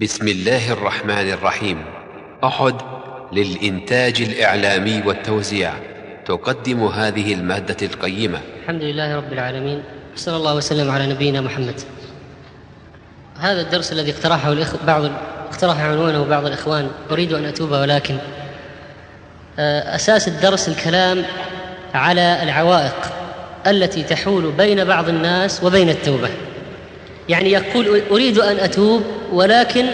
بسم الله الرحمن الرحيم. أحد للإنتاج الإعلامي والتوزيع. تقدم هذه المادة القيمة. الحمد لله رب العالمين. صلى الله وسلم على نبينا محمد. هذا الدرس الذي اقترحه الإخ... بعض اقترح عنوانه بعض الإخوان. أريد أن أتوب ولكن آه، أساس الدرس الكلام على العوائق التي تحول بين بعض الناس وبين التوبة. يعني يقول أريد أن أتوب ولكن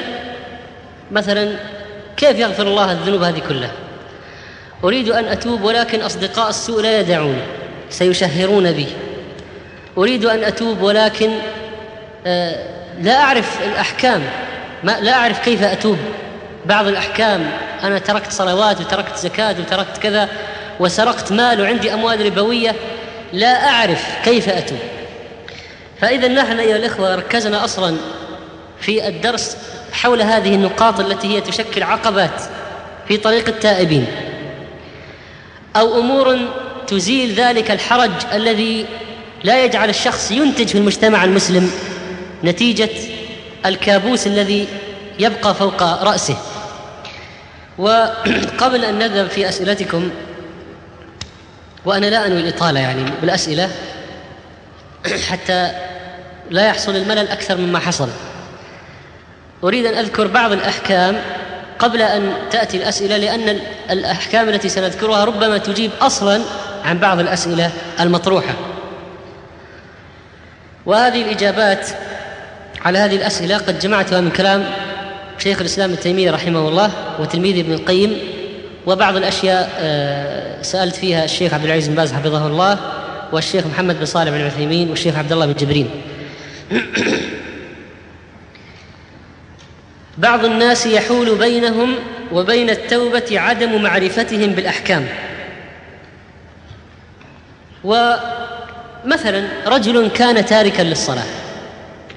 مثلا كيف يغفر الله الذنوب هذه كلها؟ أريد أن أتوب ولكن أصدقاء السوء لا يدعوني سيشهرون بي. أريد أن أتوب ولكن آه، لا أعرف الأحكام. ما لا أعرف كيف أتوب. بعض الأحكام أنا تركت صلوات وتركت زكاة وتركت كذا وسرقت مال وعندي أموال ربوية لا أعرف كيف أتوب. فإذا نحن أيها الإخوة ركزنا أصلا في الدرس حول هذه النقاط التي هي تشكل عقبات في طريق التائبين. أو أمور تزيل ذلك الحرج الذي لا يجعل الشخص ينتج في المجتمع المسلم نتيجة الكابوس الذي يبقى فوق رأسه. وقبل أن نذهب في أسئلتكم وأنا لا أنوي الإطالة يعني بالأسئلة حتى لا يحصل الملل أكثر مما حصل. أريد أن أذكر بعض الأحكام قبل أن تأتي الأسئلة لأن الأحكام التي سنذكرها ربما تجيب أصلا عن بعض الأسئلة المطروحة. وهذه الإجابات على هذه الأسئلة قد جمعتها من كلام شيخ الإسلام ابن تيمية رحمه الله وتلميذ ابن القيم وبعض الأشياء آه، سألت فيها الشيخ عبد العزيز بن باز حفظه الله والشيخ محمد بن صالح بن عثيمين والشيخ عبد الله بن جبرين. بعض الناس يحول بينهم وبين التوبة عدم معرفتهم بالأحكام. ومثلا رجل كان تاركا للصلاة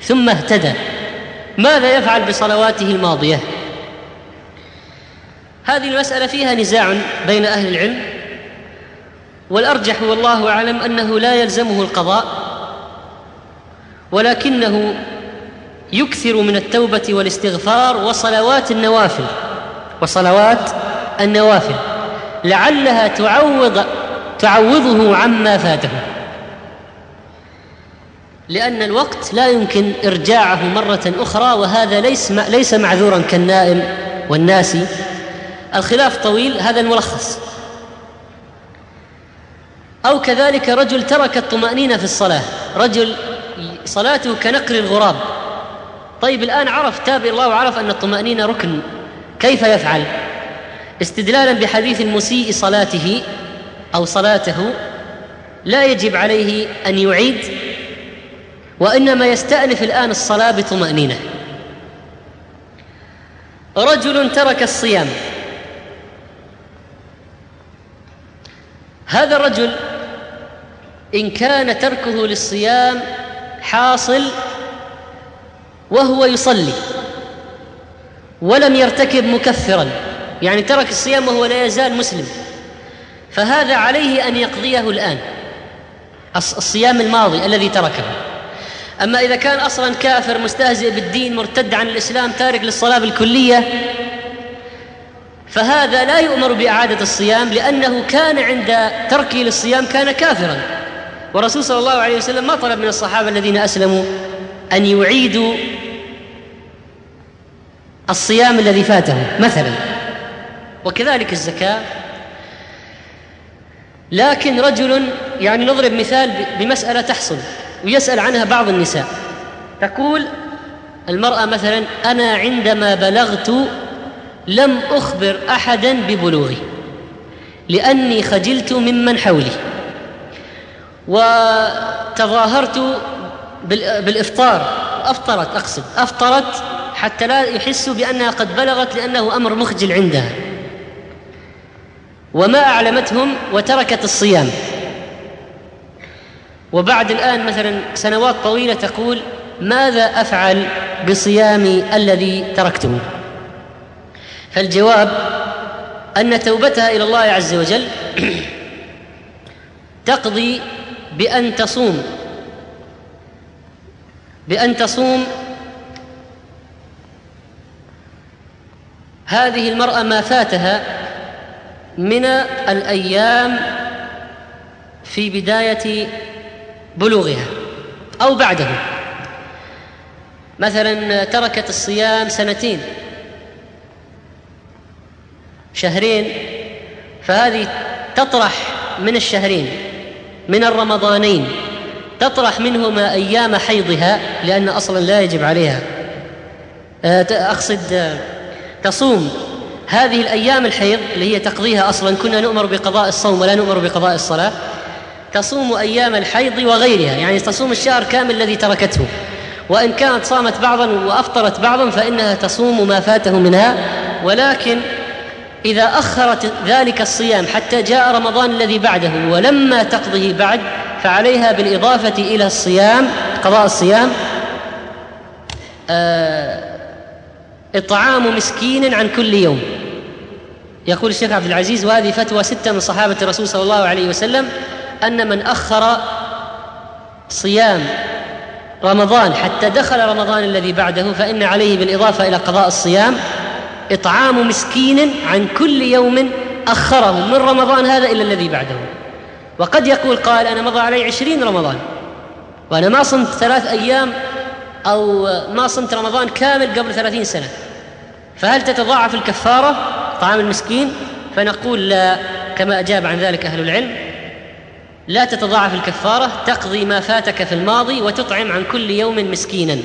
ثم اهتدى ماذا يفعل بصلواته الماضية؟ هذه المسألة فيها نزاع بين أهل العلم والأرجح والله أعلم أنه لا يلزمه القضاء ولكنه يكثر من التوبة والاستغفار وصلوات النوافل. وصلوات النوافل. لعلها تعوض تعوضه عما فاته. لأن الوقت لا يمكن إرجاعه مرة أخرى وهذا ليس ليس معذورا كالنائم والناسي الخلاف طويل هذا الملخص. أو كذلك رجل ترك الطمأنينة في الصلاة. رجل صلاته كنقر الغراب. طيب الآن عرف تاب الله وعرف أن الطمأنينة ركن. كيف يفعل؟ استدلالا بحديث المسيء صلاته أو صلاته لا يجب عليه أن يعيد وإنما يستأنف الآن الصلاة بطمأنينة. رجل ترك الصيام. هذا الرجل إن كان تركه للصيام حاصل وهو يصلي ولم يرتكب مكفرا. يعني ترك الصيام وهو لا يزال مسلم. فهذا عليه أن يقضيه الآن الصيام الماضي الذي تركه. أما إذا كان أصلا كافر مستهزئ بالدين مرتد عن الإسلام تارك للصلاة بالكليه فهذا لا يؤمر بإعادة الصيام لأنه كان عند تركه للصيام كان كافرا. والرسول صلى الله عليه وسلم ما طلب من الصحابة الذين أسلموا أن يعيدوا الصيام الذي فاتهم مثلا. وكذلك الزكاة. لكن رجل يعني نضرب مثال بمسألة تحصل ويسأل عنها بعض النساء. تقول المرأة مثلا أنا عندما بلغت لم أخبر احدا ببلوغي لأني خجلت ممن حولي وتظاهرت بالإفطار. أفطرت أقصد أفطرت حتى لا يحسوا بأنها قد بلغت لأنه أمر مخجل عندها. وما أعلمتهم وتركت الصيام. وبعد الآن مثلا سنوات طويلة تقول ماذا أفعل بصيامي الذي تركته؟ فالجواب أن توبتها إلى الله عز وجل تقضي بأن تصوم. بأن تصوم هذه المرأة ما فاتها من الأيام في بداية بلوغها أو بعده. مثلا تركت الصيام سنتين شهرين فهذه تطرح من الشهرين من الرمضانين تطرح منهما أيام حيضها لأن أصلا لا يجب عليها. أقصد آه، تصوم. هذه الأيام الحيض اللي هي تقضيها أصلا كنا نؤمر بقضاء الصوم ولا نؤمر بقضاء الصلاة. تصوم أيام الحيض وغيرها يعني تصوم الشهر كامل الذي تركته. وإن كانت صامت بعضا وأفطرت بعضا فإنها تصوم ما فاته منها. ولكن إذا أخرت ذلك الصيام حتى جاء رمضان الذي بعده ولما تقضه بعد فعليها بالإضافة إلى الصيام قضاء الصيام. آه إطعام مسكين عن كل يوم. يقول الشيخ عبد العزيز وهذه فتوى ستة من صحابة الرسول صلى الله عليه وسلم أن من أخر صيام رمضان حتى دخل رمضان الذي بعده فإن عليه بالإضافة إلى قضاء الصيام إطعام مسكين عن كل يوم أخره من رمضان هذا إلى الذي بعده. وقد يقول قال أنا مضى علي عشرين رمضان وأنا ما صمت ثلاث أيام أو ما صمت رمضان كامل قبل ثلاثين سنة. فهل تتضاعف الكفارة طعام المسكين؟ فنقول لا كما أجاب عن ذلك أهل العلم. لا تتضاعف الكفارة تقضي ما فاتك في الماضي وتطعم عن كل يوم مسكينا.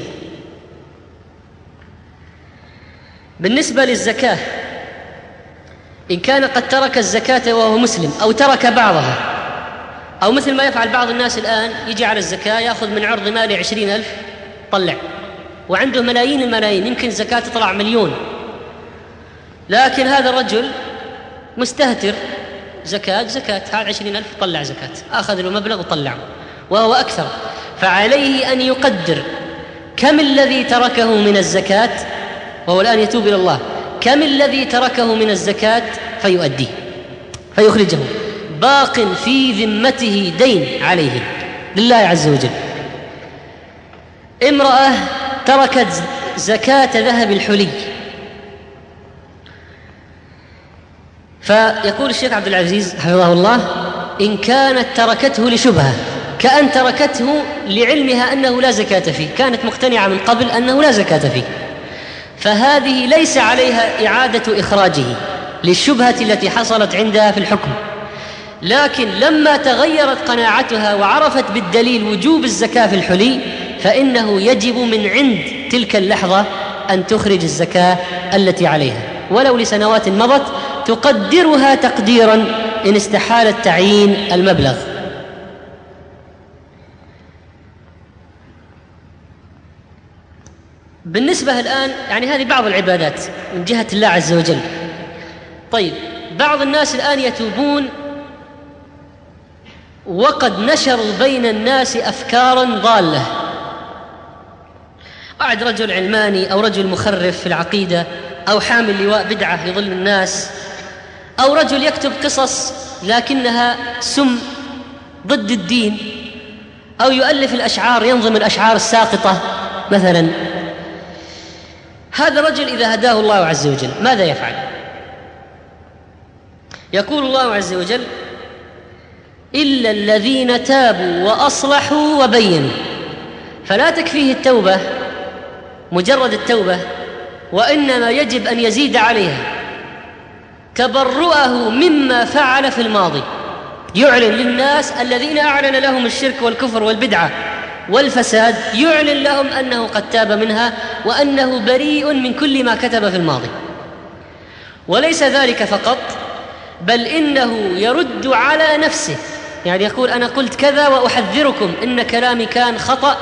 بالنسبة للزكاة إن كان قد ترك الزكاة وهو مسلم أو ترك بعضها أو مثل ما يفعل بعض الناس الآن يجي على الزكاة يأخذ من عرض مالي عشرين ألف طلع وعنده ملايين الملايين يمكن الزكاه تطلع مليون. لكن هذا الرجل مستهتر. زكاة زكاة. هذا عشرين ألف طلع زكاة. أخذ له مبلغ وطلعه. وهو أكثر. فعليه أن يقدر كم الذي تركه من الزكاة. وهو الآن يتوب إلى الله. كم الذي تركه من الزكاة؟ فيؤديه. فيخرجه. باق في ذمته دين عليه. لله عز وجل. امرأة تركت زكاة ذهب الحلي. فيقول الشيخ عبد العزيز حفظه الله إن كانت تركته لشبهة كأن تركته لعلمها أنه لا زكاة فيه كانت مقتنعة من قبل أنه لا زكاة فيه. فهذه ليس عليها إعادة إخراجه للشبهة التي حصلت عندها في الحكم. لكن لما تغيرت قناعتها وعرفت بالدليل وجوب الزكاة في الحلي فإنه يجب من عند تلك اللحظة أن تخرج الزكاة التي عليها. ولو لسنوات مضت تقدرها تقديرا إن استحال التعيين المبلغ. بالنسبة الآن يعني هذه بعض العبادات من جهة الله عز وجل. طيب بعض الناس الآن يتوبون وقد نشروا بين الناس أفكارا ضالة. قاعد رجل علماني أو رجل مخرف في العقيدة أو حامل لواء بدعة يضل الناس أو رجل يكتب قصص لكنها سم ضد الدين أو يؤلف الأشعار ينظم الأشعار الساقطة مثلا. هذا الرجل إذا هداه الله عز وجل ماذا يفعل؟ يقول الله عز وجل إلا الذين تابوا وأصلحوا وبينوا. فلا تكفيه التوبة مجرد التوبة وإنما يجب أن يزيد عليها. تبرؤه مما فعل في الماضي. يعلن للناس الذين أعلن لهم الشرك والكفر والبدعة والفساد يعلن لهم أنه قد تاب منها وأنه بريء من كل ما كتب في الماضي. وليس ذلك فقط بل إنه يرد على نفسه. يعني يقول أنا قلت كذا وأحذركم إن كلامي كان خطأ